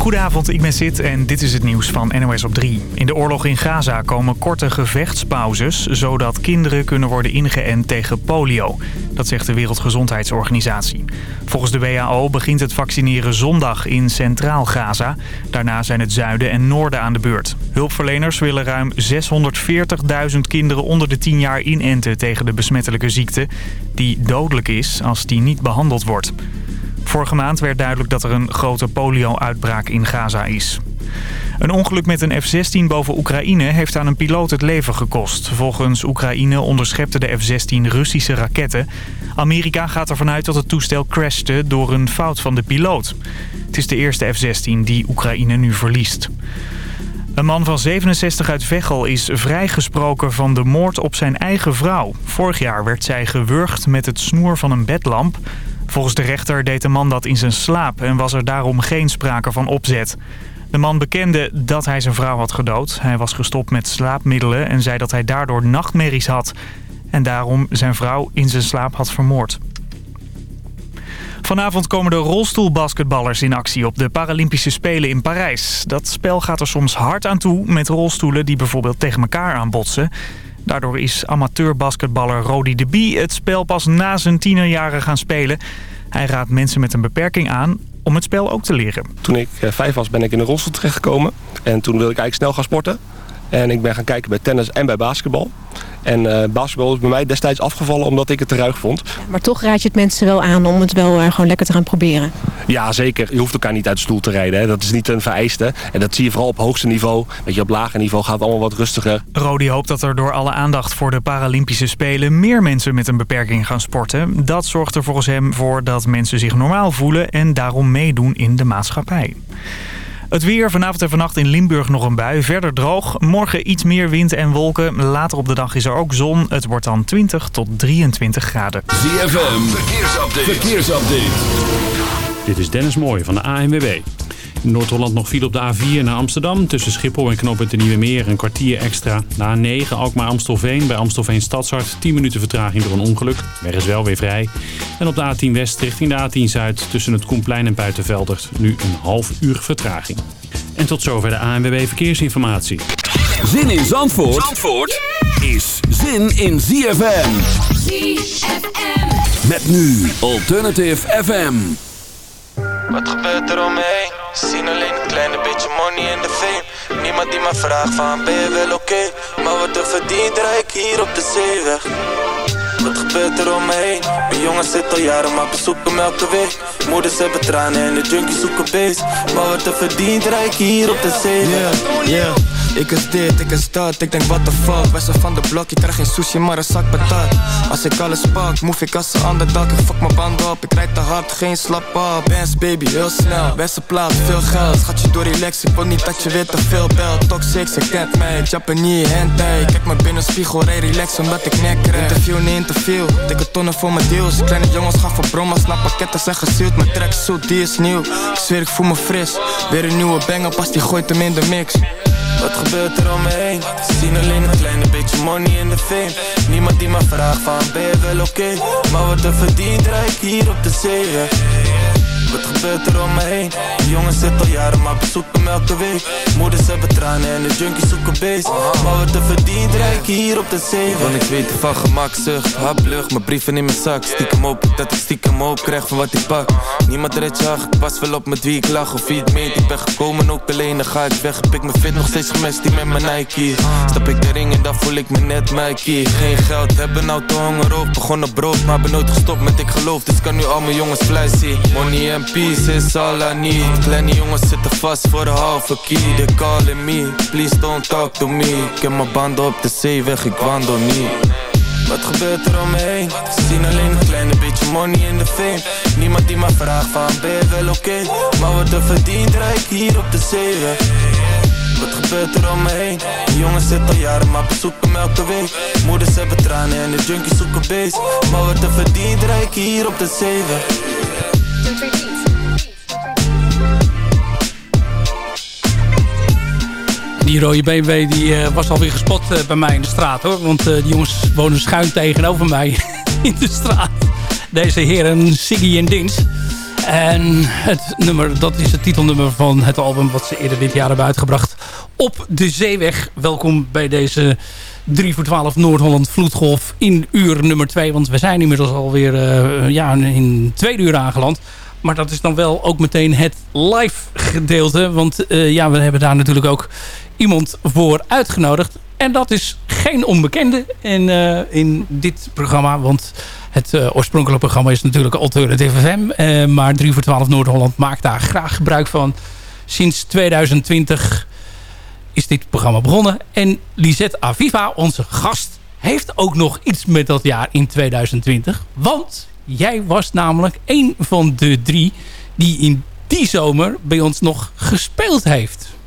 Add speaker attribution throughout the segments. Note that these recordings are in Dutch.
Speaker 1: Goedenavond, ik ben Sid en dit is het nieuws van NOS op 3. In de oorlog in Gaza komen korte gevechtspauzes... zodat kinderen kunnen worden ingeënt tegen polio. Dat zegt de Wereldgezondheidsorganisatie. Volgens de WHO begint het vaccineren zondag in Centraal Gaza. Daarna zijn het zuiden en noorden aan de beurt. Hulpverleners willen ruim 640.000 kinderen onder de 10 jaar inenten... tegen de besmettelijke ziekte, die dodelijk is als die niet behandeld wordt. Vorige maand werd duidelijk dat er een grote polio-uitbraak in Gaza is. Een ongeluk met een F-16 boven Oekraïne heeft aan een piloot het leven gekost. Volgens Oekraïne onderschepte de F-16 Russische raketten. Amerika gaat ervan uit dat het toestel crashte door een fout van de piloot. Het is de eerste F-16 die Oekraïne nu verliest. Een man van 67 uit Veghel is vrijgesproken van de moord op zijn eigen vrouw. Vorig jaar werd zij gewurgd met het snoer van een bedlamp. Volgens de rechter deed de man dat in zijn slaap en was er daarom geen sprake van opzet. De man bekende dat hij zijn vrouw had gedood. Hij was gestopt met slaapmiddelen en zei dat hij daardoor nachtmerries had. En daarom zijn vrouw in zijn slaap had vermoord. Vanavond komen de rolstoelbasketballers in actie op de Paralympische Spelen in Parijs. Dat spel gaat er soms hard aan toe met rolstoelen die bijvoorbeeld tegen elkaar aanbotsen. Daardoor is amateurbasketballer Rodi de Bie het spel pas na zijn tienerjaren gaan spelen. Hij raadt mensen met een beperking aan om het spel ook te leren.
Speaker 2: Toen ik eh, vijf was ben ik in een rolstoel terechtgekomen. En toen wilde ik eigenlijk snel gaan sporten. En ik ben gaan kijken bij tennis en bij basketbal. En uh, basketbal is bij mij destijds afgevallen omdat ik het te ruig vond.
Speaker 3: Maar toch raad je het mensen wel aan om het wel uh, gewoon lekker te gaan proberen?
Speaker 2: Ja, zeker. Je hoeft elkaar niet uit de stoel te rijden. Hè. Dat is niet een vereiste. En dat zie je vooral op hoogste niveau. Weet je, op lager niveau gaat het allemaal wat rustiger.
Speaker 1: Rodi hoopt dat er door alle aandacht voor de Paralympische Spelen... meer mensen met een beperking gaan sporten. Dat zorgt er volgens hem voor dat mensen zich normaal voelen... en daarom meedoen in de maatschappij. Het weer vanavond en vannacht in Limburg nog een bui. Verder droog. Morgen iets meer wind en wolken. Later op de dag is er ook zon. Het wordt dan 20 tot 23 graden.
Speaker 4: ZFM, verkeersupdate. verkeersupdate.
Speaker 5: Dit is Dennis Mooij van de ANWB. In Noord-Holland nog viel op de A4 naar Amsterdam. Tussen Schiphol en Knooppunt de Nieuwe Meer een kwartier extra. Na A9 Alkmaar-Amstelveen bij Amstelveen Stadshart. 10 minuten vertraging door een ongeluk. Weg is wel weer vrij. En op de A10 West richting de A10 Zuid tussen het Koenplein en Buitenveldert. Nu een half uur vertraging. En tot zover de ANWB Verkeersinformatie.
Speaker 4: Zin in Zandvoort, Zandvoort is zin in ZFM.
Speaker 6: ZFM.
Speaker 4: Met nu Alternative FM.
Speaker 7: Wat gebeurt er om me heen? Ze zien alleen een kleine beetje money in de fame. Niemand die me vraagt van ben je wel oké? Maar wat er verdient rijd ik hier op de zeeweg? Wat gebeurt er om me heen? Mijn jongens zitten al jaren maar bezoeken me elke week. Moeders hebben tranen en de junkies zoeken beest. Maar wat er verdient rijd ik hier op de zeeweg?
Speaker 8: Yeah ik is dit, ik is dat, ik denk what the fuck? Wessen van de blok, je krijgt geen sushi maar een zak patat. Als ik alles pak, move ik als een ander dak. Ik fuck mijn banden op, ik rijd te hard, geen slap op. Bands baby, heel snel, beste plaats, veel geld. Schat je door relax, ik wil niet dat je weer te veel belt. Toxic, ze kent mij, Japanese hentai. Kijk me binnen spiegel, rij relax omdat ik nek krijg Interview, niet interview, dikke tonnen voor mijn deals. Kleine jongens gaan voor brommas, naar pakketten zijn gezield Mijn track suit, die is nieuw, ik zweer ik voel me fris. Weer een nieuwe banger, pas die gooit hem in de mix
Speaker 7: gebeurt er om me heen? Ze zien alleen een kleine beetje money in de fame Niemand die me vraagt van ben je wel oké Maar wat er verdient rijd ik hier op de zeeweg wat gebeurt er om me heen? Die jongens zitten al jaren maar bezoeken me elke week. Moeders hebben tranen en de junkies zoeken beest. Maar wat er verdient rijd ik hier op de zee. Want ik weet van gemakzucht, haplucht Mijn brieven in mijn zak, stiekem op Dat ik stiekem op krijg van wat ik pak. Niemand redt je ik pas wel op met wie ik lach Of wie het meet, ik ben gekomen ook alleen Dan ga ik weg, heb ik mijn fit nog steeds gemest Die met mijn Nike. Stap ik de ring en dan voel ik me net Mikey. Geen geld, hebben nou te honger op. Begon op brood, maar ben nooit gestopt met ik geloof. Dus kan nu al mijn jongens vlees zien. Money en peace is all I need Kleine jongens zitten vast voor de halve key. They calling me, please don't talk to me. Ik heb mijn banden op de zeeweg, ik wandel niet. Wat gebeurt er om me? Ze zien alleen een kleine beetje money in de fame. Niemand die me vraagt van ben je wel oké? Maar wat er verdient rijd ik hier op de zeeweg wat gebeurt er om me jongens zitten al jaren maar bezoeken me elke week. Moeders hebben tranen en de junkies zoeken beest. Maar wat er verdient rijd ik hier op de zeeweg
Speaker 9: Die rode BMW die, uh, was alweer gespot uh, bij mij in de straat hoor. Want uh, die jongens wonen schuin tegenover mij in de straat. Deze heren Siggy en Dins. En het nummer, dat is het titelnummer van het album wat ze eerder dit jaar hebben uitgebracht. Op de Zeeweg. Welkom bij deze 3 voor 12 Noord-Holland Vloedgolf in uur nummer 2. Want we zijn inmiddels alweer ja, in tweede uur aangeland. Maar dat is dan wel ook meteen het live gedeelte. Want ja, we hebben daar natuurlijk ook iemand voor uitgenodigd. En dat is geen onbekende in, uh, in dit programma. Want het uh, oorspronkelijke programma is natuurlijk Alternative FM. Uh, maar 3 voor 12 Noord-Holland maakt daar graag gebruik van. Sinds 2020 is dit programma begonnen. En Lisette Aviva, onze gast, heeft ook nog iets met dat jaar in 2020. Want jij was namelijk een van de drie die in die zomer bij ons nog gespeeld heeft.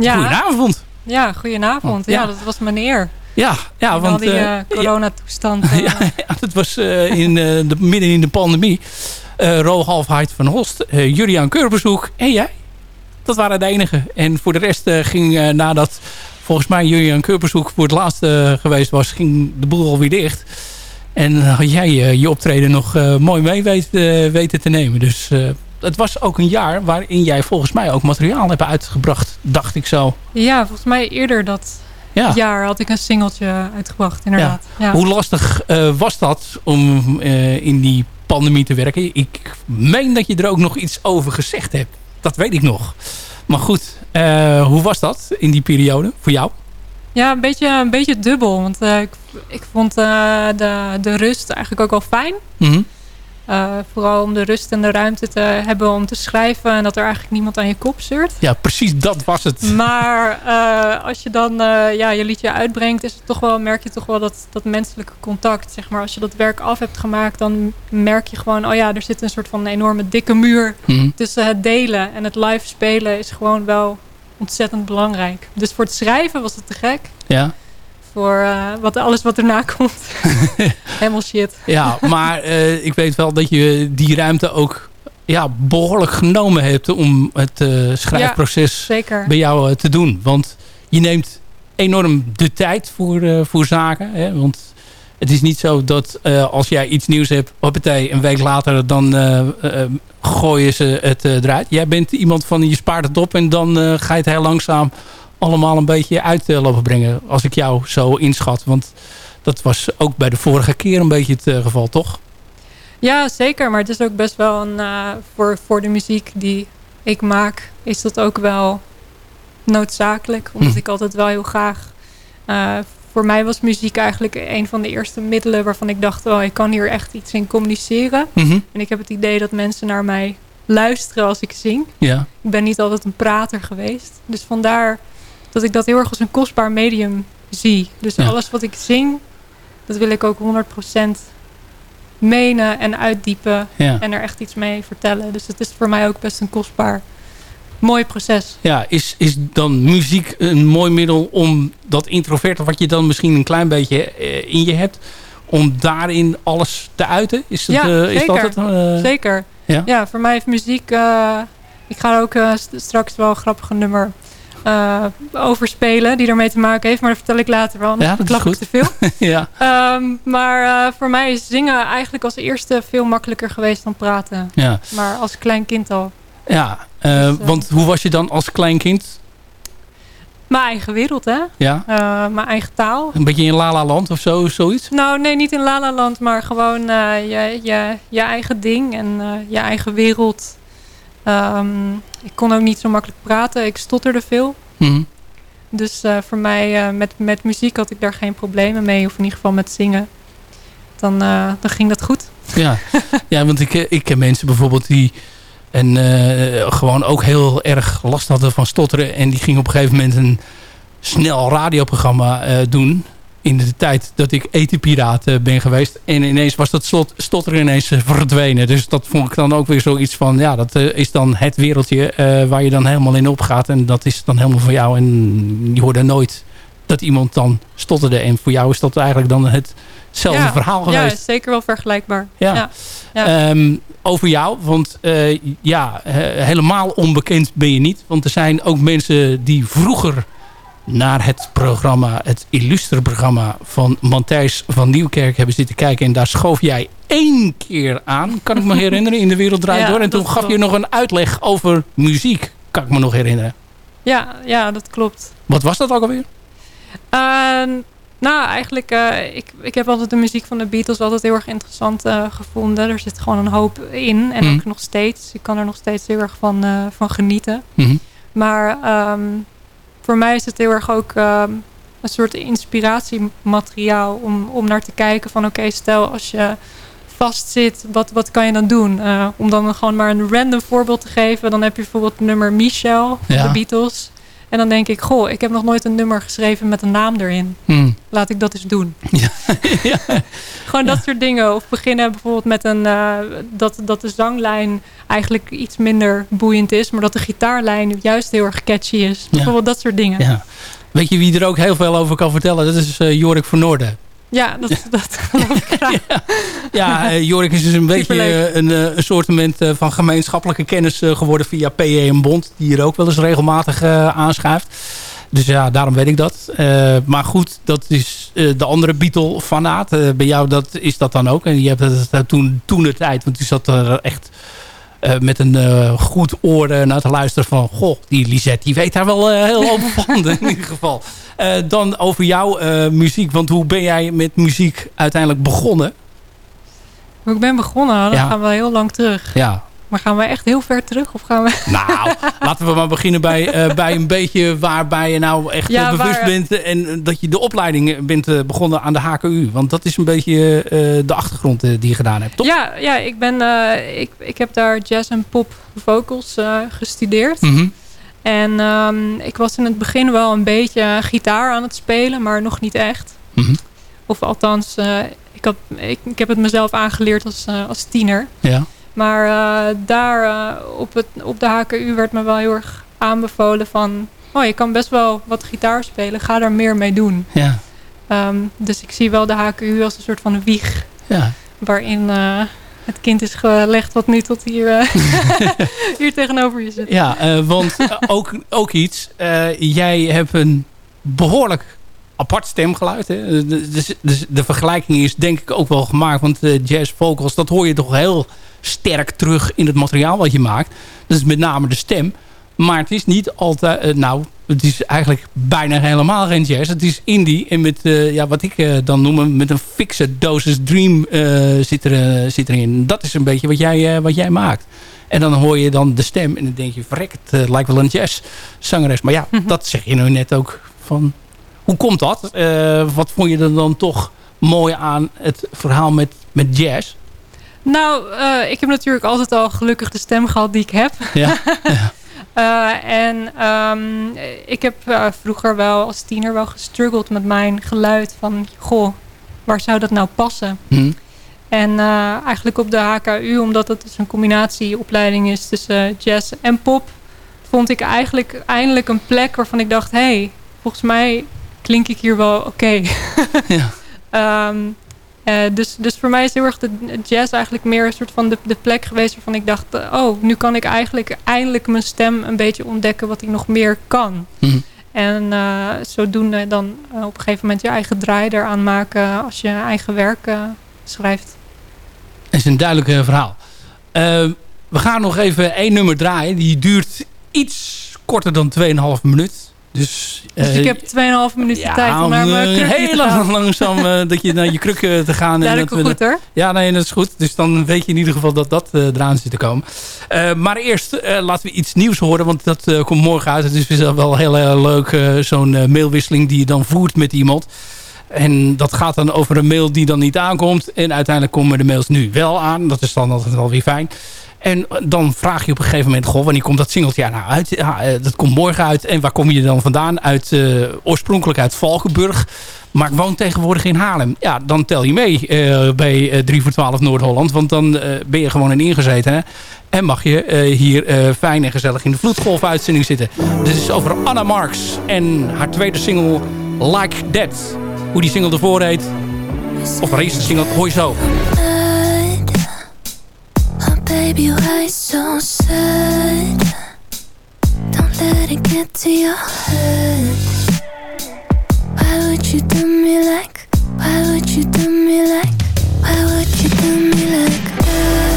Speaker 6: Ja.
Speaker 9: Goedenavond.
Speaker 6: Ja, goedenavond. Ja, ja dat was meneer.
Speaker 9: Ja, ja
Speaker 6: in
Speaker 9: want...
Speaker 6: die uh, coronatoestand.
Speaker 9: Uh, ja, ja, dat was uh, in, de, midden in de pandemie. Uh, Rohalfheid van Host, Julian Keurbezoek en jij. Dat waren de enige. En voor de rest ging nadat volgens mij Julian Keurbezoek voor het laatste geweest was... ging de boel alweer dicht. En had jij je optreden nog mooi mee weten, weten te nemen. Dus het was ook een jaar waarin jij volgens mij ook materiaal hebt uitgebracht, dacht ik zo.
Speaker 6: Ja, volgens mij eerder dat ja. jaar had ik een singeltje uitgebracht, inderdaad.
Speaker 9: Ja. Ja. Hoe lastig uh, was dat om uh, in die pandemie te werken? Ik meen dat je er ook nog iets over gezegd hebt. Dat weet ik nog. Maar goed, uh, hoe was dat in die periode voor jou?
Speaker 6: Ja, een beetje, een beetje dubbel. Want ik, ik vond de, de rust eigenlijk ook wel fijn.
Speaker 9: Mm -hmm.
Speaker 6: Uh, vooral om de rust en de ruimte te hebben om te schrijven. En dat er eigenlijk niemand aan je kop zeurt.
Speaker 9: Ja, precies dat was het.
Speaker 6: Maar uh, als je dan uh, ja, je liedje uitbrengt, is het toch wel, merk je toch wel dat, dat menselijke contact. Zeg maar. Als je dat werk af hebt gemaakt, dan merk je gewoon... oh ja, er zit een soort van enorme dikke muur
Speaker 9: mm.
Speaker 6: tussen het delen en het live spelen... is gewoon wel ontzettend belangrijk. Dus voor het schrijven was het te gek.
Speaker 9: Ja
Speaker 6: voor uh, wat, alles wat erna komt. Helemaal shit.
Speaker 9: Ja, maar uh, ik weet wel dat je die ruimte ook ja, behoorlijk genomen hebt om het uh, schrijfproces
Speaker 6: ja,
Speaker 9: bij jou te doen. Want je neemt enorm de tijd voor, voor zaken. Hè? Want het is niet zo dat als jij iets nieuws hebt, hoppatee, een week later, dan gooien ze het eruit. Jij bent iemand van je spaart het op en dan ga je het heel langzaam allemaal een beetje uit lopen brengen. Als ik jou zo inschat. Want dat was ook bij de vorige keer een beetje het uh, geval, toch?
Speaker 6: Ja, zeker. Maar het is ook best wel een... Uh, voor, voor de muziek die ik maak... is dat ook wel noodzakelijk. Omdat hm. ik altijd wel heel graag... Uh, voor mij was muziek eigenlijk een van de eerste middelen... waarvan ik dacht, oh, ik kan hier echt iets in communiceren.
Speaker 9: Mm -hmm.
Speaker 6: En ik heb het idee dat mensen naar mij luisteren als ik zing.
Speaker 9: Ja.
Speaker 6: Ik ben niet altijd een prater geweest. Dus vandaar dat ik dat heel erg als een kostbaar medium zie. Dus
Speaker 9: ja.
Speaker 6: alles wat ik zing, dat wil ik ook 100% menen en uitdiepen.
Speaker 9: Ja.
Speaker 6: En er echt iets mee vertellen. Dus het is voor mij ook best een kostbaar, mooi proces.
Speaker 9: Ja, is, is dan muziek een mooi middel om dat introverte... wat je dan misschien een klein beetje uh, in je hebt... om daarin alles te uiten? Is dat,
Speaker 6: ja,
Speaker 9: uh,
Speaker 6: zeker.
Speaker 9: Is dat het, uh,
Speaker 6: zeker.
Speaker 9: Ja?
Speaker 6: ja, voor mij heeft muziek... ik ga ook straks wel een grappige nummer uh, overspelen die ermee te maken heeft. Maar dat vertel ik later wel.
Speaker 9: Ja, dat is goed.
Speaker 6: te veel.
Speaker 9: ja.
Speaker 6: Um, maar uh, voor mij is zingen eigenlijk als eerste veel makkelijker geweest dan praten.
Speaker 9: Ja.
Speaker 6: Maar als klein kind al.
Speaker 9: Ja, uh, dus, want hoe was je dan als klein kind?
Speaker 6: Mijn eigen wereld, hè?
Speaker 9: Ja.
Speaker 6: mijn eigen taal.
Speaker 9: Een beetje in Lala Land of zo, zoiets?
Speaker 6: Nou, nee, niet in Lala Land, maar gewoon je, je, je eigen ding en je eigen wereld. Um, ik kon ook niet zo makkelijk praten. Ik stotterde veel.
Speaker 9: Mm.
Speaker 6: Dus uh, voor mij, uh, met, met muziek had ik daar geen problemen mee. Of in ieder geval met zingen. Dan, uh, dan ging dat goed.
Speaker 9: Ja, ja want ik, ik ken mensen bijvoorbeeld die... En gewoon ook heel erg last hadden van stotteren. En die gingen op een gegeven moment een snel radioprogramma doen in de tijd dat ik etepiraat uh, ben geweest. En ineens was dat slot, stotteren ineens uh, verdwenen. Dus dat vond ik dan ook weer zoiets van... ja, dat uh, is dan het wereldje waar je dan helemaal in opgaat. En dat is dan helemaal voor jou. En je hoorde nooit dat iemand dan stotterde. En voor jou is dat eigenlijk dan hetzelfde
Speaker 6: ja,
Speaker 9: verhaal geweest.
Speaker 6: Ja, zeker wel vergelijkbaar.
Speaker 9: Ja.
Speaker 6: ja, ja.
Speaker 9: Um, over jou, want ja, helemaal onbekend ben je niet. Want er zijn ook mensen die vroeger naar het programma, het illustre programma van Matthijs van Nieuwkerk hebben zitten kijken. En daar schoof jij één keer aan, kan ik me herinneren, in de wereld draait
Speaker 6: Ja,
Speaker 9: door. En toen gaf je nog een uitleg over muziek, kan ik me nog herinneren.
Speaker 6: Ja, ja, dat klopt.
Speaker 9: Wat was dat ook alweer?
Speaker 6: Eh, nou, eigenlijk, eh, ik, ik heb altijd de muziek van de Beatles altijd heel erg interessant eh, gevonden. Er zit gewoon een hoop in. En
Speaker 9: Mhm.
Speaker 6: ook nog steeds. Ik kan er nog steeds heel erg van, eh, van genieten.
Speaker 9: Mhm.
Speaker 6: Maar ehm, voor mij is het heel erg ook ehm, een soort inspiratiemateriaal om, om naar te kijken van oké, stel als je vastzit, wat, wat kan je dan doen? Eh, om dan gewoon maar een random voorbeeld te geven. Dan heb je bijvoorbeeld het nummer Michelle van
Speaker 9: Ja.
Speaker 6: de Beatles. En dan denk ik, goh, ik heb nog nooit een nummer geschreven met een naam erin.
Speaker 9: Hmm.
Speaker 6: Laat ik dat eens doen.
Speaker 9: Ja.
Speaker 6: Gewoon dat soort dingen. Of beginnen bijvoorbeeld met een, eh, dat, dat de zanglijn eigenlijk iets minder boeiend is. Maar dat de gitaarlijn juist heel erg catchy is. Bijvoorbeeld dat soort dingen.
Speaker 9: Ja. Weet je wie er ook heel veel over kan vertellen? Dat is eh, Jorik van Noorden.
Speaker 6: Ja, dat, dat geloof ik graag.
Speaker 9: Ja, eh, Jorik is dus een beetje eh, een, eh, een soort van gemeenschappelijke kennis geworden via PE en Bond. Die hier ook wel eens regelmatig aanschuift. Dus ja, daarom weet ik dat. Maar goed, dat is de andere Beatle-fanaat. Bij jou dat, is dat dan ook. En je hebt het toen, toen de tijd, want die zat er echt met een eh, goed oor eh, naar te luisteren van... Goh, die Lisette, die weet daar wel eh, heel over van in ieder geval. Eh, dan over jouw eh, muziek. Want hoe ben jij met muziek uiteindelijk begonnen?
Speaker 6: Hoe ik ben begonnen, dan
Speaker 9: Ja.
Speaker 6: gaan we heel lang terug.
Speaker 9: Ja,
Speaker 6: Maar gaan we echt heel ver terug? Of gaan we...
Speaker 9: Nou, laten we maar beginnen bij, eh, bij een beetje waarbij je nou echt
Speaker 6: Ja,
Speaker 9: eh, bewust
Speaker 6: waar-
Speaker 9: bent. En eh, dat je de opleiding bent begonnen aan de HKU. Want dat is een beetje de achtergrond die je gedaan hebt, toch?
Speaker 6: Ja, ja ik, ben, ik, ik heb daar jazz en pop vocals gestudeerd.
Speaker 9: Mhm.
Speaker 6: En ehm, ik was in het begin wel een beetje gitaar aan het spelen, maar nog niet echt.
Speaker 9: Mhm.
Speaker 6: Of althans, ik, had, ik, ik heb het mezelf aangeleerd als, als tiener.
Speaker 9: Ja.
Speaker 6: Maar eh, daar eh, op, het, op de HKU werd me wel heel erg aanbevolen van... Oh, je kan best wel wat gitaar spelen. Ga daar meer mee doen.
Speaker 9: Ja.
Speaker 6: Ehm, dus ik zie wel de HKU als een soort van wieg.
Speaker 9: Ja.
Speaker 6: Waarin eh, het kind is gelegd wat nu tot hier, hier tegenover je zit.
Speaker 9: Ja, want ook, ook iets. jij hebt een behoorlijk apart stemgeluid. Hè? Dus, dus de vergelijking is denk ik ook wel gemaakt. Want eh, jazz vocals, dat hoor je toch heel sterk terug in het materiaal wat je maakt. Dat is met name de stem. Maar het is niet altijd... eh, nou, het is eigenlijk bijna helemaal geen jazz. Het is indie. En met eh, ja, wat ik dan noem met een fixe dosis dream zit, er, zit erin. Dat is een beetje wat jij, wat jij maakt. En dan hoor je dan de stem en dan denk je... verrek, het lijkt wel een jazzzangeres. Maar ja, dat zeg je nu net ook van... Hoe komt dat? Eh, wat vond je er dan toch mooi aan het verhaal met, met jazz?
Speaker 6: Nou, eh, ik heb natuurlijk altijd al gelukkig de stem gehad die ik heb.
Speaker 9: Ja.
Speaker 6: Eh, en ehm, ik heb vroeger wel als tiener wel gestruggeld met mijn geluid. Van, goh, waar zou dat nou passen?
Speaker 9: Hm.
Speaker 6: En eigenlijk op de HKU, omdat het dus een combinatieopleiding is tussen jazz en pop, vond ik eigenlijk eindelijk een plek waarvan ik dacht, hé, hey, volgens mij klink ik hier wel oké.
Speaker 9: Ja.
Speaker 6: Ehm, eh, dus, dus voor mij is heel erg de jazz eigenlijk meer een soort van de, de plek geweest waarvan ik dacht, eh, oh, nu kan ik eigenlijk eindelijk mijn stem een beetje ontdekken wat ik nog meer kan.
Speaker 9: Hm.
Speaker 6: En eh, zodoende dan op een gegeven moment je eigen draai eraan maken als je eigen werk schrijft.
Speaker 9: Dat is een duidelijk verhaal. Eh, we gaan nog even één nummer draaien. Die duurt iets korter dan 2,5 minuut. Dus,
Speaker 6: Dus
Speaker 9: eh,
Speaker 6: ik heb 2,5 minuten
Speaker 9: ja,
Speaker 6: tijd om naar mijn
Speaker 9: eh,
Speaker 6: krukje
Speaker 9: heel
Speaker 6: te
Speaker 9: langzaam eh, dat je naar je kruk eh, te gaan.
Speaker 6: Ja,
Speaker 9: en
Speaker 6: dat goed, hoor.
Speaker 9: Ja, nee, dat is goed. Dus dan weet je in ieder geval dat dat eh, eraan zit te komen. Eh, maar eerst eh, laten we iets nieuws horen, want dat eh, komt morgen uit. Het is wel heel eh, leuk, eh, zo'n eh, mailwisseling die je dan voert met iemand. En dat gaat dan over een mail die dan niet aankomt. En uiteindelijk komen de mails nu wel aan. Dat is dan altijd wel weer fijn. En dan vraag je op een gegeven moment... Goh, wanneer komt dat singeltje nou uit? Eh, dat komt morgen uit. En waar kom je dan vandaan? Uit, eh, oorspronkelijk uit Valkenburg. Maar ik woon tegenwoordig in Haarlem. Ja, dan tel je mee eh, bij eh 3 voor 12 Noord-Holland. Want dan ben je gewoon een ingezeten. Hè? En mag je hier fijn en gezellig in de vloedgolf-uitzending zitten. Dit is over Anna Marks. En haar tweede single Like That. Hoe die single ervoor heet. Of haar eerste single, hoor je zo.
Speaker 10: Baby, why so sad? Don't let it get to your head. Why would you do me like? Why would you do me like? Why would you do me like that?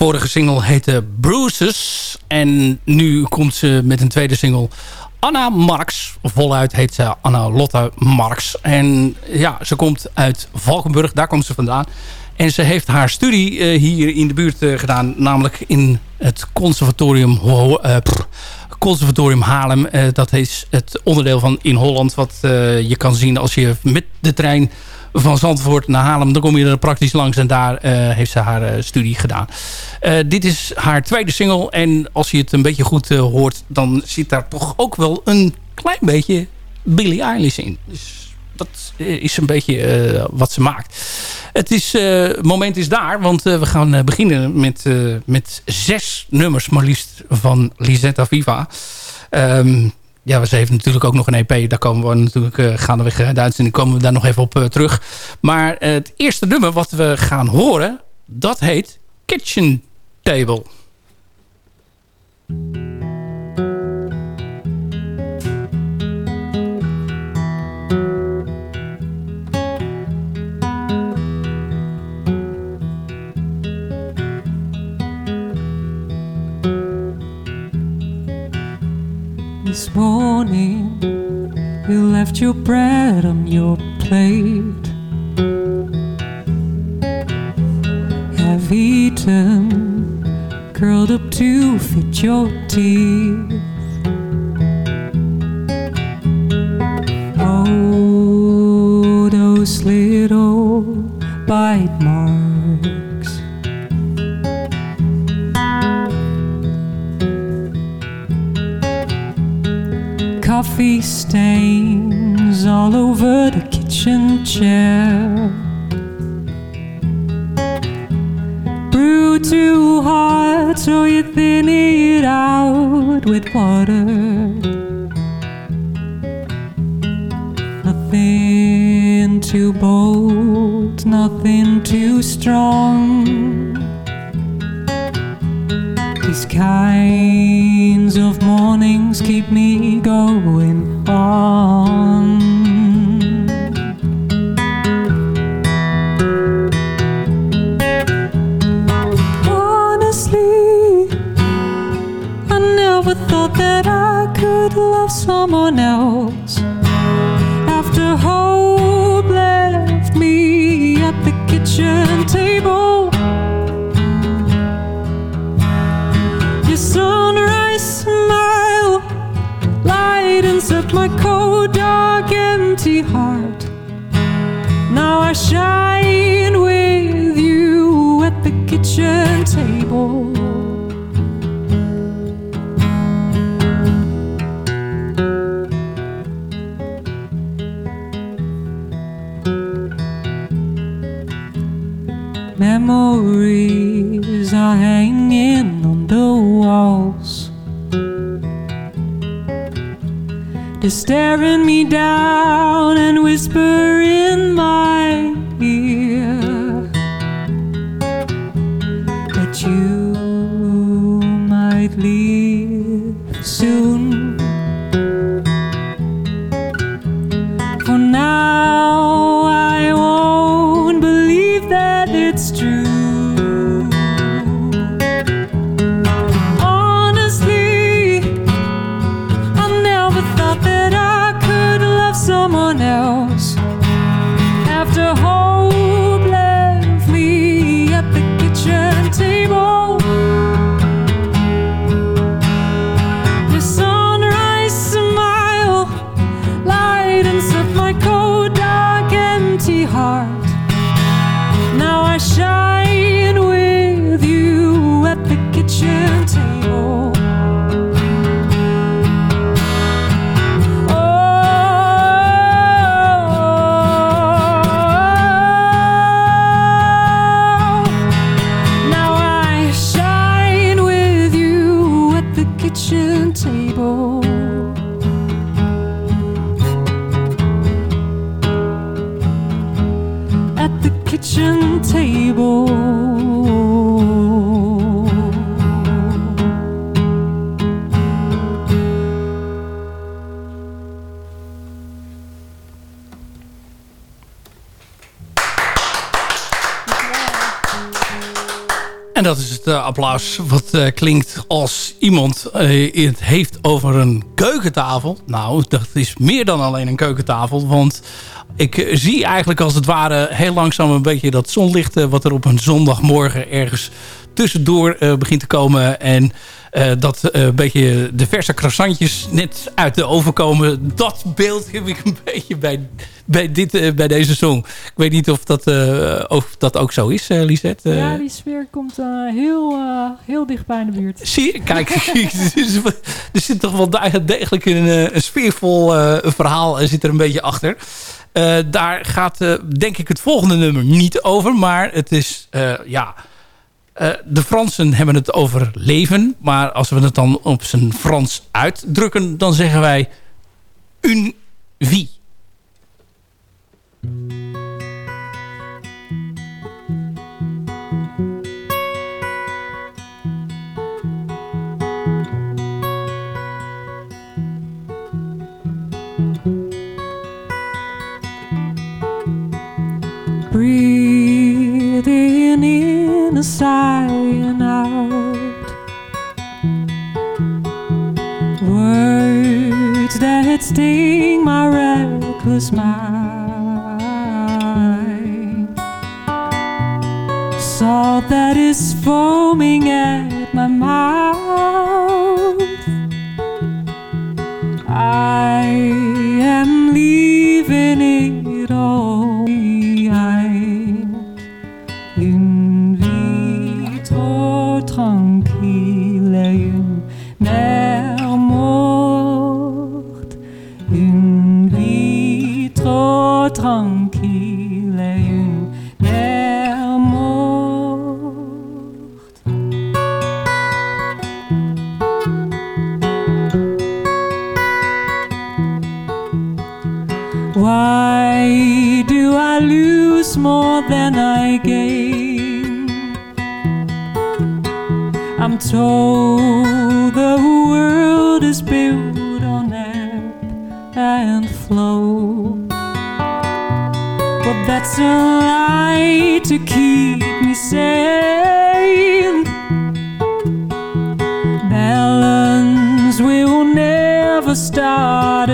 Speaker 9: Vorige single heette Bruises. En nu komt ze met een tweede single. Anna Marx. Voluit heet ze Anna Lotte Marx. En ja, ze komt uit Valkenburg. Daar komt ze vandaan. En ze heeft haar studie eh, hier in de buurt eh, gedaan. Namelijk in het conservatorium, Ho- eh, conservatorium Haarlem. Dat is het onderdeel van in Holland. Wat je kan zien als je met de trein van Zandvoort naar Haarlem. Dan kom je er praktisch langs en daar eh, heeft ze haar eh, studie gedaan. Eh, dit is haar tweede single. En als je het een beetje goed hoort, dan zit daar toch ook wel een klein beetje Billie Eilish in. Dus dat is een beetje wat ze maakt. Het is, moment is daar, want we gaan beginnen met, met zes nummers maar liefst van Lisetta Viva. Ehm, ja, ze heeft natuurlijk ook nog een EP. Daar komen we natuurlijk uh, gaandeweg uh, de uitzending komen we daar nog even op uh, terug. Maar het eerste nummer wat we gaan horen, dat heet Kitchen Table.
Speaker 11: This morning you left your bread on your plate. Have eaten, curled up to fit your teeth. Oh, those little bite marks. Coffee stains all over the kitchen chair. Brew too hot, so you thin it out with water. Nothing too bold, nothing too strong. These kinds of mornings keep me going on. Honestly, I never thought that I could love someone else. Kitchen table. Memories are hanging on the walls. They're staring me down and whispering my it's true.
Speaker 9: Eh, klinkt als iemand eh, het heeft over een keukentafel. Nou, dat is meer dan alleen een keukentafel. Want ik eh, zie eigenlijk als het ware heel langzaam een beetje dat zonlicht... wat er op een zondagmorgen ergens tussendoor begint te komen. En eh, dat eh, een beetje de verse croissantjes net uit de oven komen. Dat beeld heb ik een beetje bij, bij, dit, eh, bij deze song. Ik weet niet of dat, of dat ook zo is, Lisette.
Speaker 11: Ja, die sfeer komt heel, heel dichtbij in de buurt.
Speaker 9: Zie je? Kijk, er zit toch wel degelijk een, een sfeervol verhaal zit er een beetje achter. Daar gaat denk ik het volgende nummer niet over. Maar het is, ja... eh, de Fransen hebben het over leven. Maar als we het dan op zijn Frans uitdrukken... dan zeggen wij... Une vie.
Speaker 11: A sigh out. Words that sting my reckless mind. Salt that is foaming at my mouth.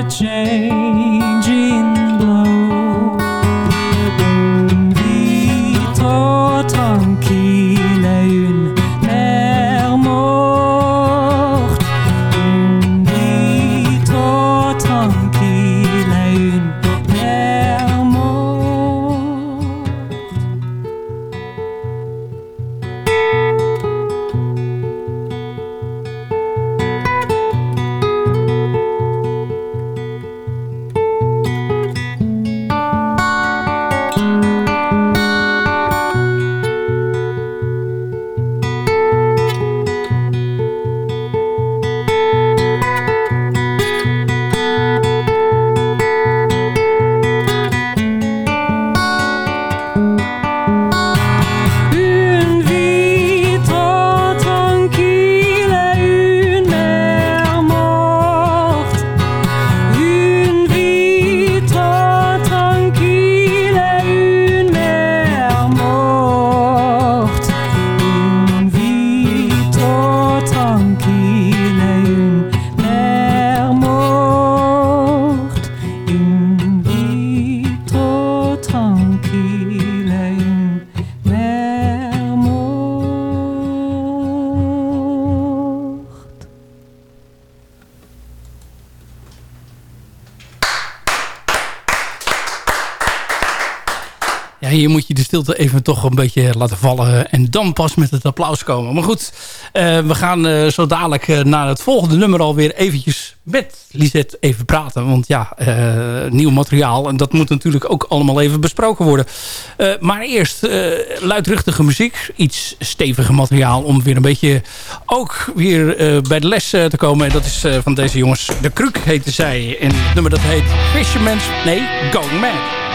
Speaker 12: change. Even toch een beetje laten vallen. En dan pas met het applaus komen. Maar goed, eh, we gaan eh, zo dadelijk eh, naar het volgende nummer alweer eventjes met Lisette even praten. Want ja, nieuw materiaal. En dat moet natuurlijk ook allemaal even besproken worden. Maar eerst luidruchtige muziek. Iets steviger materiaal om weer een beetje ook weer bij de les te komen. En dat is van deze jongens. De Kruk heette zij. En het nummer dat heet Fisherman's... Nee, Going Mad.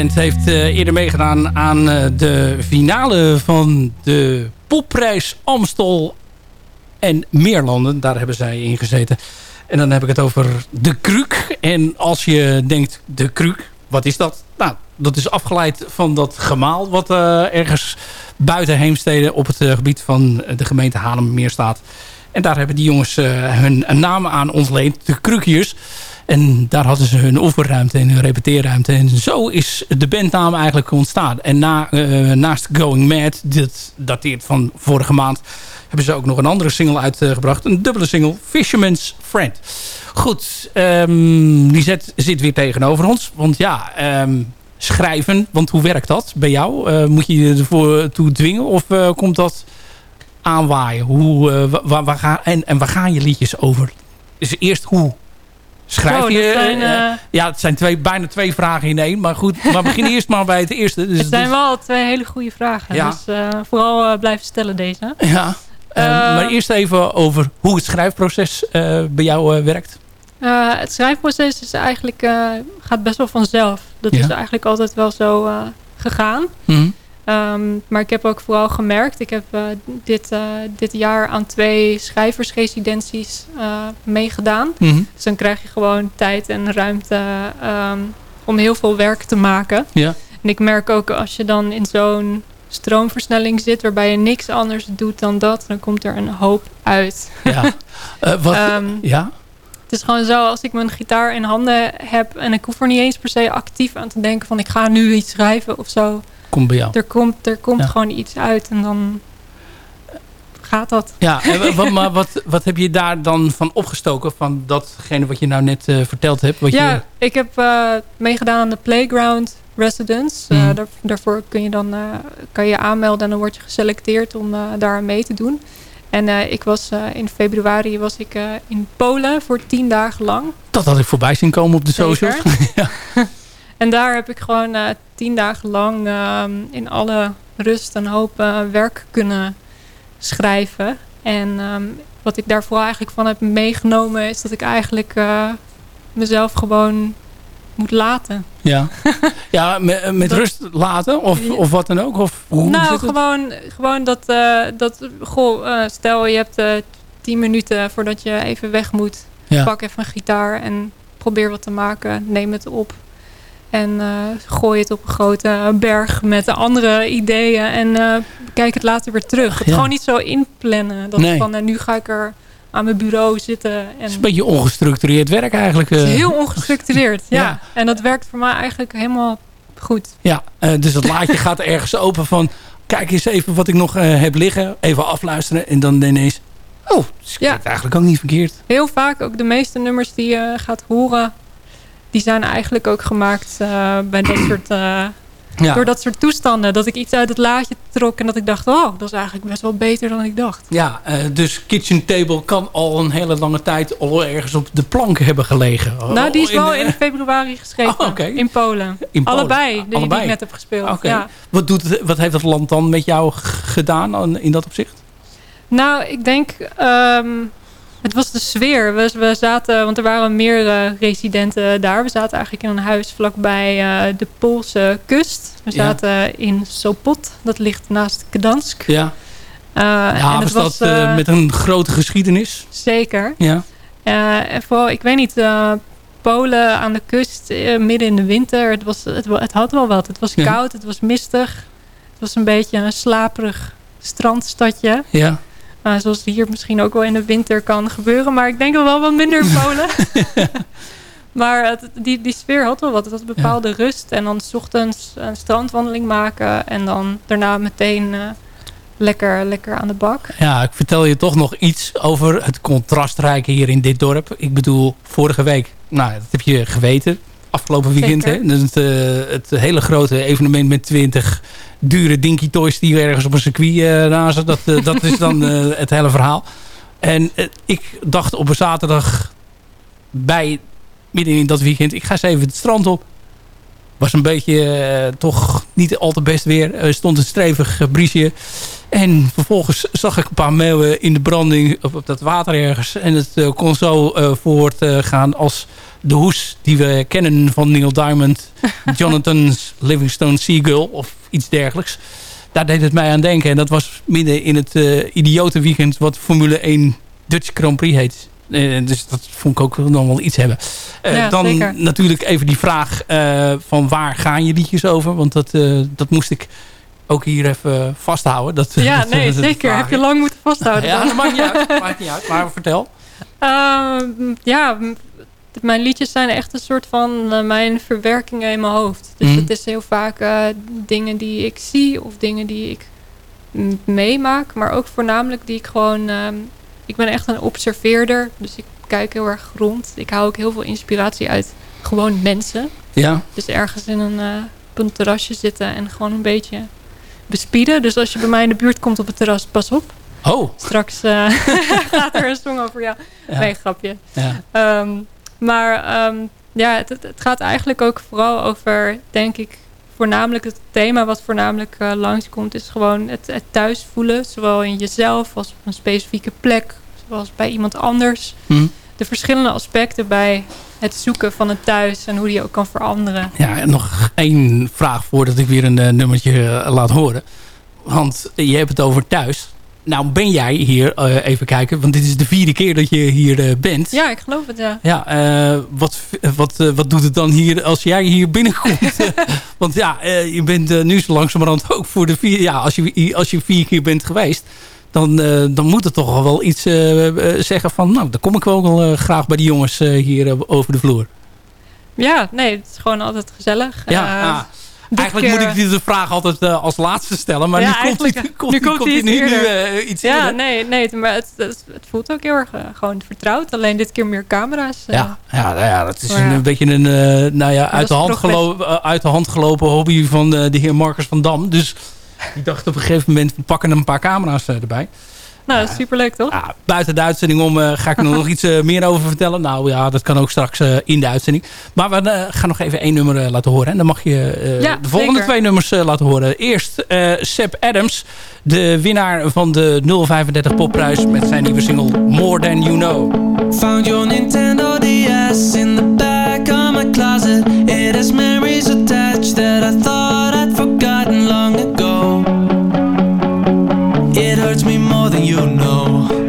Speaker 12: Band heeft eh, eerder meegedaan aan eh, de finale van de popprijs Amstel en Meerlanden. Daar hebben zij in gezeten. En dan heb ik het over de Kruk. En als je denkt, de Kruk, wat is dat? Nou,
Speaker 9: dat is afgeleid van dat gemaal... wat eh, ergens buiten Heemstede op het gebied van de gemeente Haarlemmermeer staat. En daar hebben die jongens hun naam aan ontleend. De Krukiers. En daar hadden ze hun oefenruimte en hun repeteerruimte. En zo is de bandnaam eigenlijk ontstaan. En na, eh, naast Going Mad, dit dateert van vorige maand... hebben ze ook nog een andere single uitgebracht. Een dubbele single, Fisherman's Friend. Goed, um, Lisette zit weer tegenover ons. Want ja, ehm, schrijven, want hoe werkt dat bij jou? Uh, moet je je ervoor toe dwingen of uh, komt dat aanwaaien? Hoe, waar, waar gaan, en, en waar gaan je liedjes over? Dus eerst hoe schrijf
Speaker 6: Zo,
Speaker 9: je...
Speaker 6: zijn,
Speaker 9: eh,
Speaker 6: eh,
Speaker 9: ja, het zijn twee, bijna twee vragen in één. Maar goed, maar begin eerst maar bij het eerste. Dus,
Speaker 6: het zijn
Speaker 9: dus-
Speaker 6: wel twee hele goede vragen.
Speaker 9: Ja.
Speaker 6: Dus eh, vooral blijven stellen deze.
Speaker 9: ja, eh,
Speaker 6: Eh,
Speaker 9: maar eerst even over hoe het schrijfproces bij jou werkt.
Speaker 6: Het schrijfproces is eigenlijk, gaat best wel vanzelf. Dat
Speaker 9: Ja.
Speaker 6: is eigenlijk altijd wel zo gegaan.
Speaker 9: Mhm.
Speaker 6: Ehm, maar ik heb ook vooral gemerkt, ik heb eh, dit, eh, dit jaar aan twee schrijversresidenties eh, meegedaan.
Speaker 9: Mhm.
Speaker 6: Dus dan krijg je gewoon tijd en ruimte ehm, om heel veel werk te maken.
Speaker 9: Ja.
Speaker 6: En ik merk ook als je dan in zo'n stroomversnelling zit waarbij je niks anders doet dan dat, dan komt er een hoop uit.
Speaker 9: Ja. Wat,
Speaker 6: Ehm,
Speaker 9: ja?
Speaker 6: Het is gewoon zo, als ik mijn gitaar in handen heb en ik hoef er niet eens per se actief aan te denken van ik ga nu iets schrijven of zo.
Speaker 9: Komt bij jou.
Speaker 6: Er komt, er komt
Speaker 9: Ja.
Speaker 6: gewoon iets uit en dan gaat dat.
Speaker 9: Ja, en wat, maar wat, wat heb je daar dan van opgestoken? Van datgene wat je nou net eh, verteld hebt? Wat
Speaker 6: ja,
Speaker 9: je,
Speaker 6: ik heb eh, meegedaan aan de Playground Residence. Eh,
Speaker 9: Mhm.
Speaker 6: daar, daarvoor kun je dan, kan je aanmelden en dan word je geselecteerd om daar mee te doen. En ik was in februari was ik in Polen voor tien dagen lang.
Speaker 9: dat had ik voorbij zien komen op de
Speaker 6: Zeker.
Speaker 9: socials.
Speaker 6: En daar heb ik gewoon eh, tien dagen lang ehm, in alle rust een hoop eh, werk kunnen schrijven. En ehm, wat ik daar vooral eigenlijk van heb meegenomen is dat ik eigenlijk eh, mezelf gewoon moet laten.
Speaker 9: Ja, ja met, met
Speaker 6: Dat-
Speaker 9: rust laten of, of wat dan ook? Of hoe
Speaker 6: nou, gewoon, gewoon dat, dat goh, stel je hebt tien minuten voordat je even weg moet.
Speaker 9: Ja.
Speaker 6: Pak even een gitaar en probeer wat te maken. Neem het op. En eh, gooi het op een grote berg met de andere ideeën. En eh, kijk het later weer terug. Het
Speaker 9: Ja.
Speaker 6: gewoon niet zo inplannen. Dat
Speaker 9: Nee.
Speaker 6: van eh, nu ga ik er aan mijn bureau zitten. En
Speaker 9: Het is een beetje ongestructureerd werk eigenlijk.
Speaker 6: het is heel ongestructureerd. ja.
Speaker 9: Ja.
Speaker 6: En dat werkt voor mij eigenlijk helemaal goed.
Speaker 9: Ja, dus het laadje gaat ergens open van... Kijk eens even wat ik nog heb liggen. Even afluisteren. En dan ineens... Oh, het
Speaker 6: Ja.
Speaker 9: klinkt eigenlijk ook niet verkeerd.
Speaker 6: Heel vaak ook de meeste nummers die je gaat horen... die zijn eigenlijk ook gemaakt eh, bij dat soort... eh,
Speaker 9: Ja.
Speaker 6: Door dat soort toestanden. Dat ik iets uit het laadje trok en dat ik dacht... oh, dat is eigenlijk best wel beter dan ik dacht.
Speaker 9: Ja, eh, dus Kitchen Table kan al een hele lange tijd al ergens op de plank hebben gelegen.
Speaker 6: nou, die is wel in februari geschreven.
Speaker 9: Oh.
Speaker 6: In Polen.
Speaker 9: In Polen.
Speaker 6: Allebei, die, die
Speaker 9: Allebei.
Speaker 6: ik net heb gespeeld. Ja.
Speaker 9: Wat, doet het, wat heeft dat land dan met jou gedaan aan- in dat opzicht?
Speaker 6: Nou, ik denk... ehm, het was de sfeer. We, we zaten... Want er waren meerdere residenten daar. We zaten eigenlijk in een huis vlakbij eh, de Poolse kust. We
Speaker 9: Ja.
Speaker 6: zaten in Sopot. Dat ligt naast Gdansk.
Speaker 9: Ja,
Speaker 6: Eh,
Speaker 9: ja
Speaker 6: en het
Speaker 9: was eh,
Speaker 6: eh,
Speaker 9: met een grote geschiedenis?
Speaker 6: Zeker.
Speaker 9: Ja.
Speaker 6: Eh, en vooral, ik weet niet, eh, Polen aan de kust, eh, midden in de winter. Het, was, het, het had wel wat. Het was
Speaker 9: Ja.
Speaker 6: koud, het was mistig. Het was een beetje een slaperig strandstadje.
Speaker 9: Ja.
Speaker 6: Eh, zoals hier misschien ook wel in de winter kan gebeuren. Maar ik denk wel wel wat minder in Polen. maar het, die, die sfeer had wel wat. Het een bepaalde rust. En dan 's ochtends een strandwandeling maken. En dan daarna meteen eh, lekker, lekker aan de bak.
Speaker 9: Ja, ik vertel je toch nog iets over het contrastrijke hier in dit dorp. Ik bedoel, vorige week, nou, dat heb je geweten. Afgelopen weekend,
Speaker 6: Zeker.
Speaker 9: hè? Het, eh, het hele grote evenement met 20 dure dinky toys die ergens op een circuit eh razen. Dat, eh, dat is dan eh, het hele verhaal. En ik dacht op een zaterdag bij, midden in dat weekend, ik ga eens even het strand op. Was een beetje toch niet al te best weer. Er stond een strevig uh, briesje. En vervolgens zag ik een paar meeuwen in de branding op, op dat water ergens. En het uh, kon zo uh, voortgaan als de hoes die we kennen van Neil Diamond. Jonathan's Livingstone Seagull of iets dergelijks. Daar deed het mij aan denken. En dat was midden in het uh, idiote weekend wat Formule 1 Dutch Grand Prix heet. Eh, dus dat vond ik ook nog wel iets hebben. Eh,
Speaker 6: Ja,
Speaker 9: dan
Speaker 6: zeker.
Speaker 9: natuurlijk even die vraag van waar gaan je liedjes over? Want dat, dat moest ik ook hier even vasthouden. Dat,
Speaker 6: Ja,
Speaker 9: dat-
Speaker 6: nee,
Speaker 9: dat-
Speaker 6: zeker. Heb je lang moeten vasthouden.
Speaker 9: Ja, dat maakt niet uit. Maakt niet uit. Maar vertel.
Speaker 6: Ehm, ja, mijn liedjes zijn echt een soort van eh, mijn verwerkingen in mijn hoofd. Dus
Speaker 9: Mhm.
Speaker 6: het is heel vaak eh, dingen die ik zie of dingen die ik meemaak. Maar ook voornamelijk die ik gewoon... ehm, ik ben echt een observeerder. Dus ik kijk heel erg rond. Ik hou ook heel veel inspiratie uit gewoon mensen.
Speaker 9: Ja.
Speaker 6: Dus ergens in een, eh, op een terrasje zitten en gewoon een beetje bespieden. Dus als je bij mij in de buurt komt op het terras, pas op.
Speaker 9: Oh.
Speaker 6: Straks gaat er een song over jou.
Speaker 9: Ja.
Speaker 6: Nee, grapje.
Speaker 9: Ja.
Speaker 6: Ehm, maar ehm, ja, het, het, het gaat eigenlijk ook vooral over, denk ik, voornamelijk het thema wat voornamelijk eh, langskomt, is gewoon het, het thuis voelen. Zowel in jezelf als op een specifieke plek, zoals bij iemand anders.
Speaker 9: Hm.
Speaker 6: De verschillende aspecten bij het zoeken van een thuis en hoe die ook kan veranderen.
Speaker 9: Ja, en nog één vraag voordat ik weer een eh, nummertje eh, laat horen. Want je hebt het over thuis. Nou ben jij hier, eh, even kijken, want dit is de vierde keer dat je hier eh, bent.
Speaker 6: Ja, ik geloof het, ja.
Speaker 9: Ja, eh, wat, wat, wat doet het dan hier als jij hier binnenkomt? Want ja, je bent nu zo langzamerhand ook voor de vier... Ja, als je, als je vier keer bent geweest... Dan, dan moet het toch al wel iets zeggen van... Nou, dan kom ik wel wel, graag bij die jongens hier over de vloer.
Speaker 6: Ja, nee, het is gewoon altijd gezellig.
Speaker 9: Ja, ah. Eigenlijk
Speaker 6: keer-
Speaker 9: moet ik de vraag altijd eh, als laatste stellen. Maar
Speaker 6: Ja,
Speaker 9: nu komt
Speaker 6: Nu
Speaker 9: hij-
Speaker 6: komt
Speaker 9: nu, nu eh, iets
Speaker 6: Ja,
Speaker 9: eerder.
Speaker 6: nee, nee maar het, het, het voelt ook heel erg eh, gewoon vertrouwd. Alleen dit keer meer camera's.
Speaker 9: Ja, ja, nou ja, dat is een, beetje een nou ja, uit, de hand gelopen, uit de hand gelopen hobby van de heer Marcus van Dam. Dus die dacht op een gegeven moment, we pakken een paar camera's erbij.
Speaker 6: Nou, superleuk toch?
Speaker 9: Ja, buiten de uitzending om eh, ga ik er nog iets eh, meer over vertellen. Nou ja, dat kan ook straks eh, in de uitzending. Maar we eh, gaan nog even één nummer laten horen. En dan mag je eh,
Speaker 6: Ja,
Speaker 9: de volgende
Speaker 6: zeker.
Speaker 9: twee nummers eh, laten horen. Eerst eh Seb Adams, de winnaar van de 035 popprijs met zijn nieuwe single More Than You Know.
Speaker 13: Found your Nintendo DS in the back of my closet. It has memories attached that I thought It hurts me more than you know.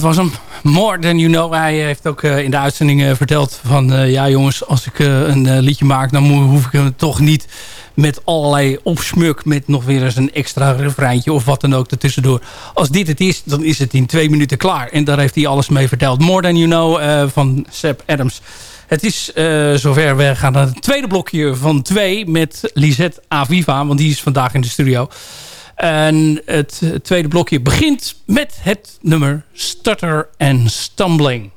Speaker 9: Dat was hem. More Than You Know. Hij heeft ook eh, in de uitzending eh, verteld van... eh, ja jongens, als ik een liedje maak... dan hoef ik hem toch niet met allerlei opsmuk... met nog weer eens een extra refreintje of wat dan ook ertussendoor. Als dit het is, dan is het in twee minuten klaar. En daar heeft hij alles mee verteld. More Than You Know van Seb Adams. Het is zover. We gaan naar het tweede blokje van twee... met Lisette Aviva, want die is vandaag in de studio... En het tweede blokje begint met het nummer Stutter and Stumbling.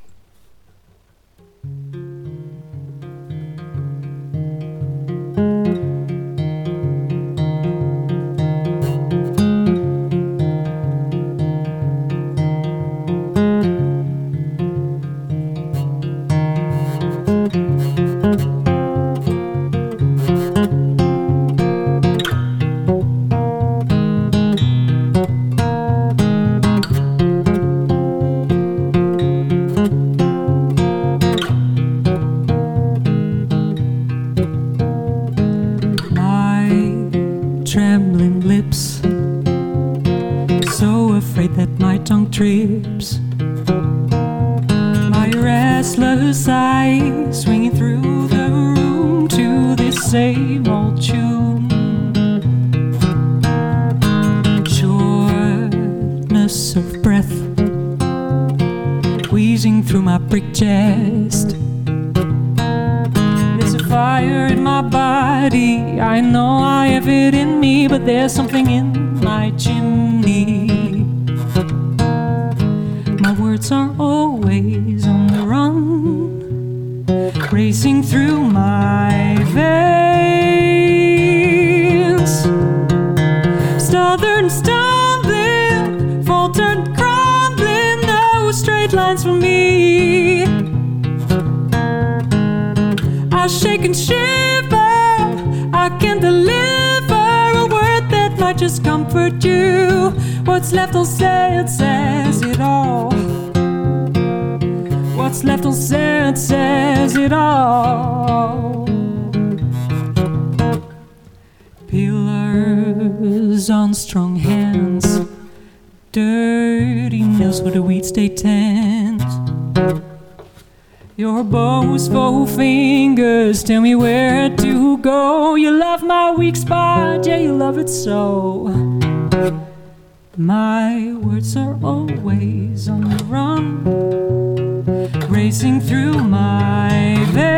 Speaker 11: Racing through my veins.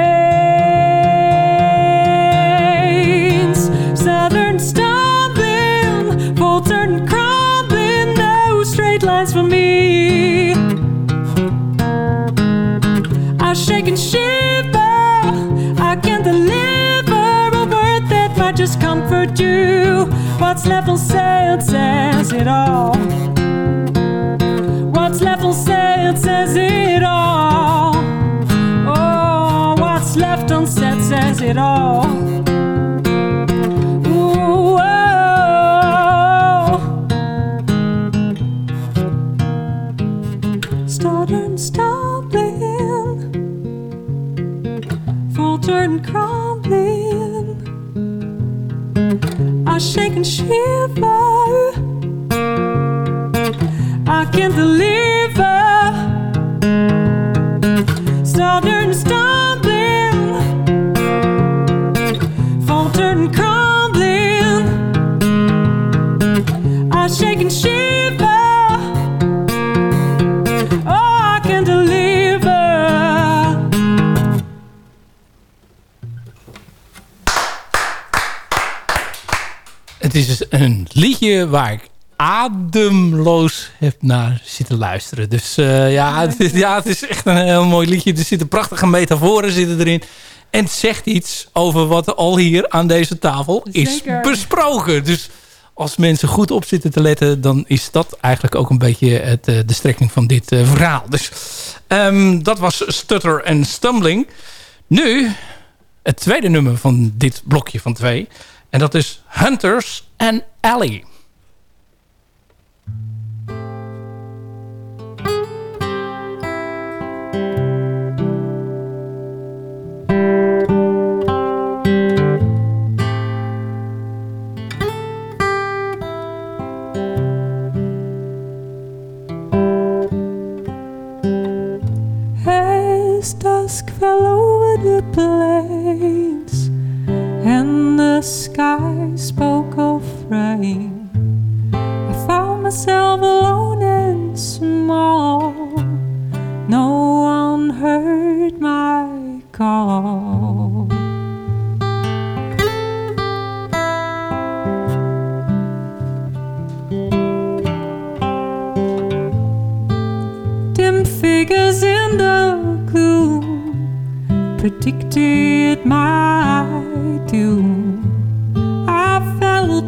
Speaker 11: Southern stumbling, faltered crumbling, no straight lines for me. I shake and shiver. I can't deliver a word that might just comfort you. What's say it says it all. Says it all. Oh, what's left unsaid says it all.
Speaker 9: Een liedje waar ik ademloos heb naar zitten luisteren. Dus eh, ja, het, is- ja, het is echt een heel mooi liedje. Er zitten prachtige metaforen zitten erin. En het zegt iets over wat al hier aan deze tafel is
Speaker 6: Zeker.
Speaker 9: besproken. Dus als mensen goed op zitten te letten... dan is dat eigenlijk ook een beetje het, eh, de strekking van dit eh, verhaal. Dus ehm, dat was Stutter en Stumbling. Nu het tweede nummer van dit blokje van twee. En dat is Hunters and Alley.
Speaker 11: As dusk fell over the the sky spoke of rain, I found myself alone and small. No one heard my call. Dim figures in the gloom predicted my doom.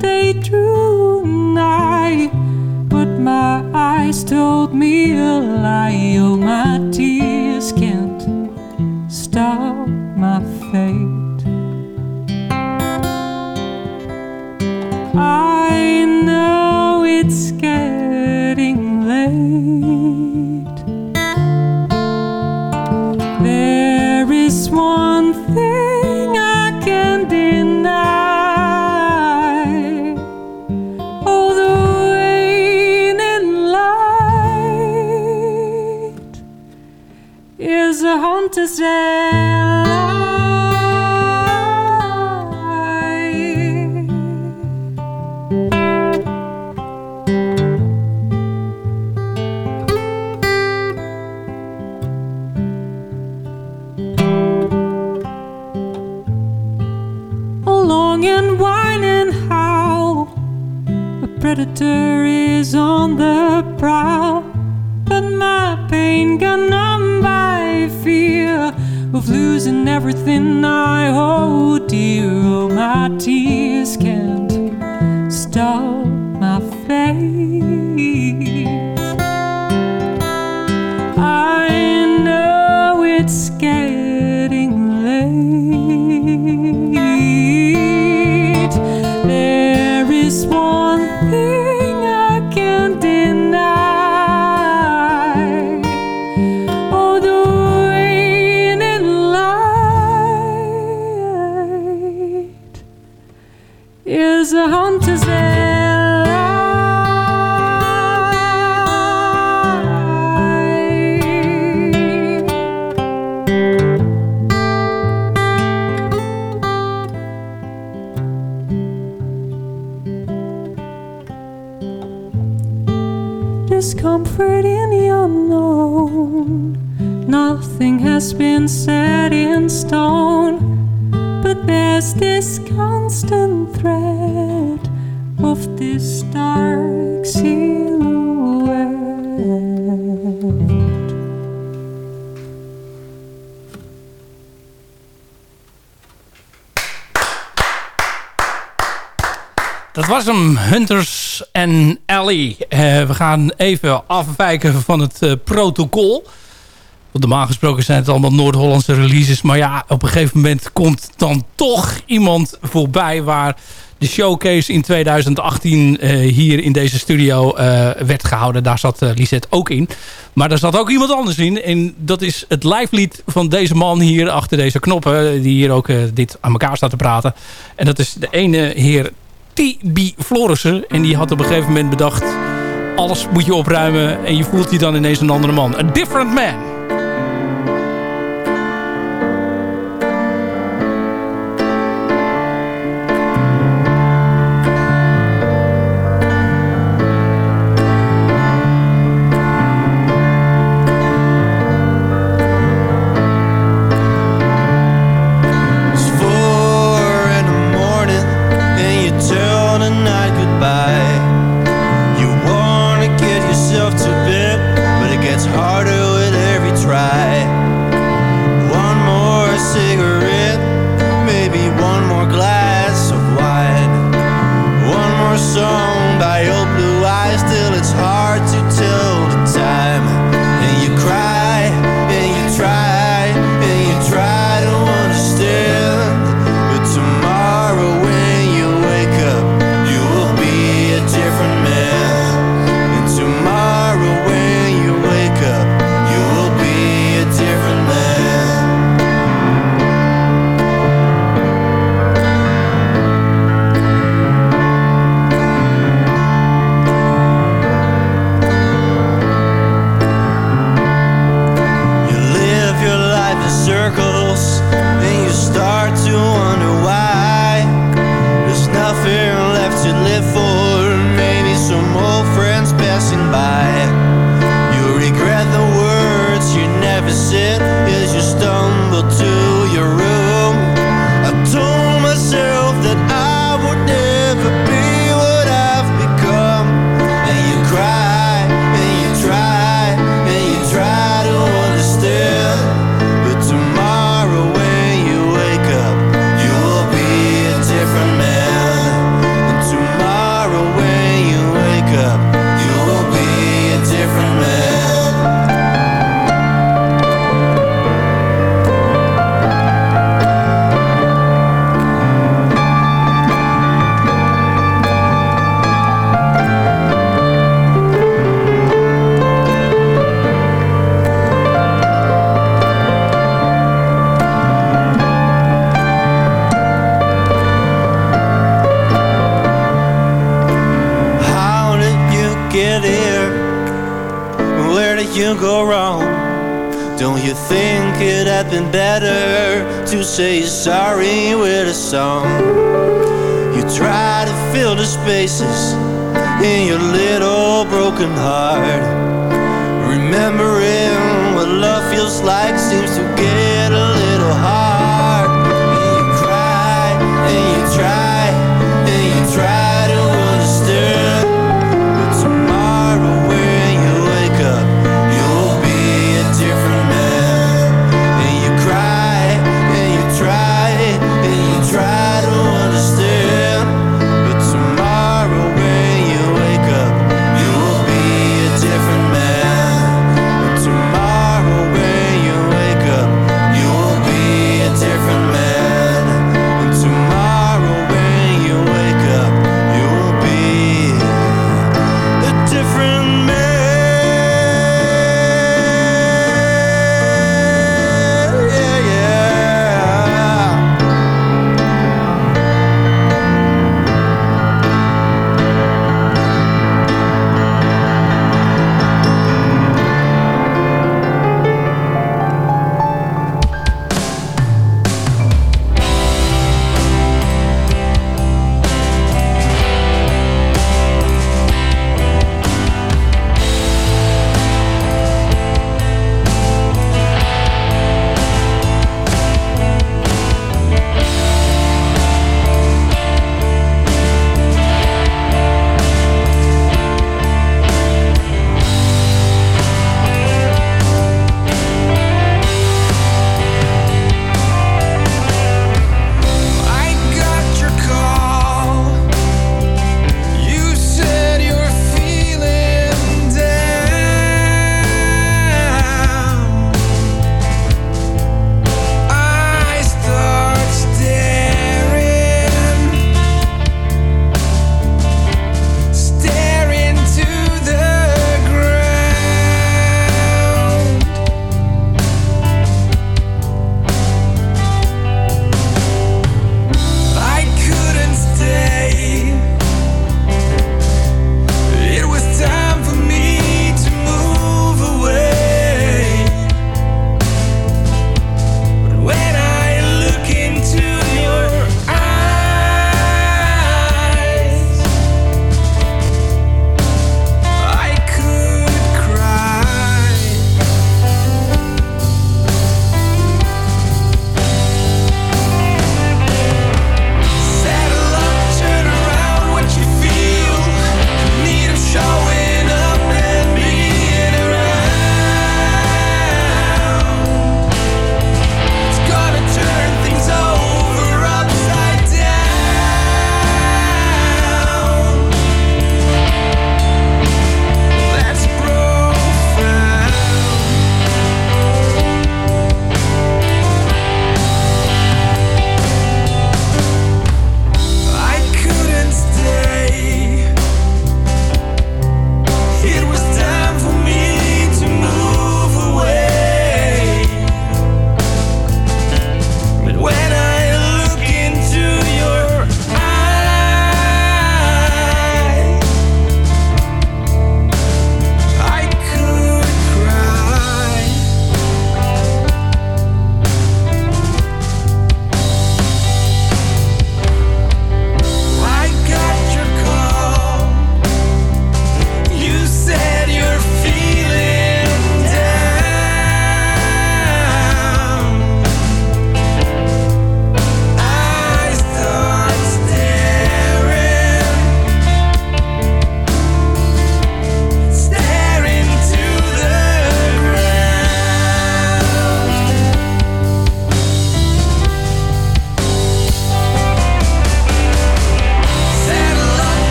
Speaker 11: They drew nigh, but my eyes told me a lie. Oh, my tears can't to stay.
Speaker 9: Hunters
Speaker 12: en Ellie. Eh, we gaan even afwijken van het uh, protocol. Want normaal gesproken zijn het allemaal Noord-Hollandse releases. Maar ja, op een gegeven moment komt dan toch iemand voorbij... waar de showcase in 2018 eh, hier in deze studio werd gehouden. Daar zat Lisette ook in. Maar daar zat ook iemand anders in. En dat is het lijflied van deze man hier achter deze knoppen... die hier ook dit aan elkaar staat te praten. En dat is de ene heer T.B. Florissen. En die had op een gegeven moment bedacht... alles moet je opruimen en je voelt je dan ineens een andere man. A different man.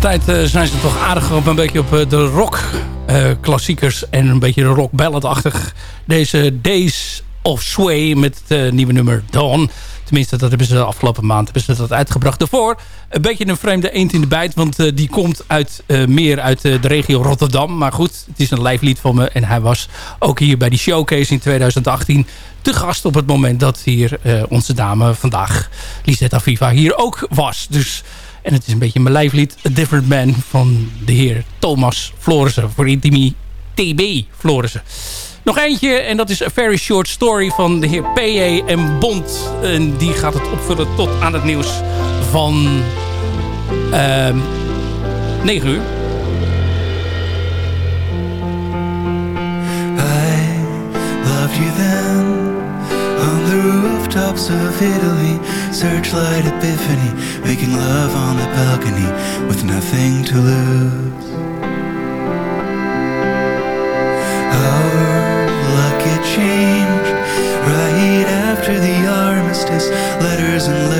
Speaker 9: Tijd eh, zijn ze toch aardig op een beetje op eh, de rock eh, klassiekers en een beetje de rock ballad-achtig. Deze Days of Sway met het nieuwe nummer Dawn. Tenminste, dat hebben ze de afgelopen maand hebben ze dat uitgebracht. Daarvoor een beetje een vreemde eend in de bijt. Want die komt uit, meer uit de regio Rotterdam. Maar goed, het is een lijflied van me. En hij was ook hier bij die showcase in 2018 te gast op het moment dat hier onze dame vandaag, Lisetta Viva, hier ook was. Dus, en het is een beetje mijn lijflied, A Different Man van de heer Thomas Florissen. Voor Intimi TB Florissen. Nog eentje, en dat is A Very Short Story van de heer P.A. en Bond. En die gaat het opvullen tot aan het nieuws van ehm 9 uur.
Speaker 14: loved you then rooftops of Italy. Searchlight epiphany Making love on the balcony With nothing to lose. Our luck it changed. Right after the armistice Letters and letters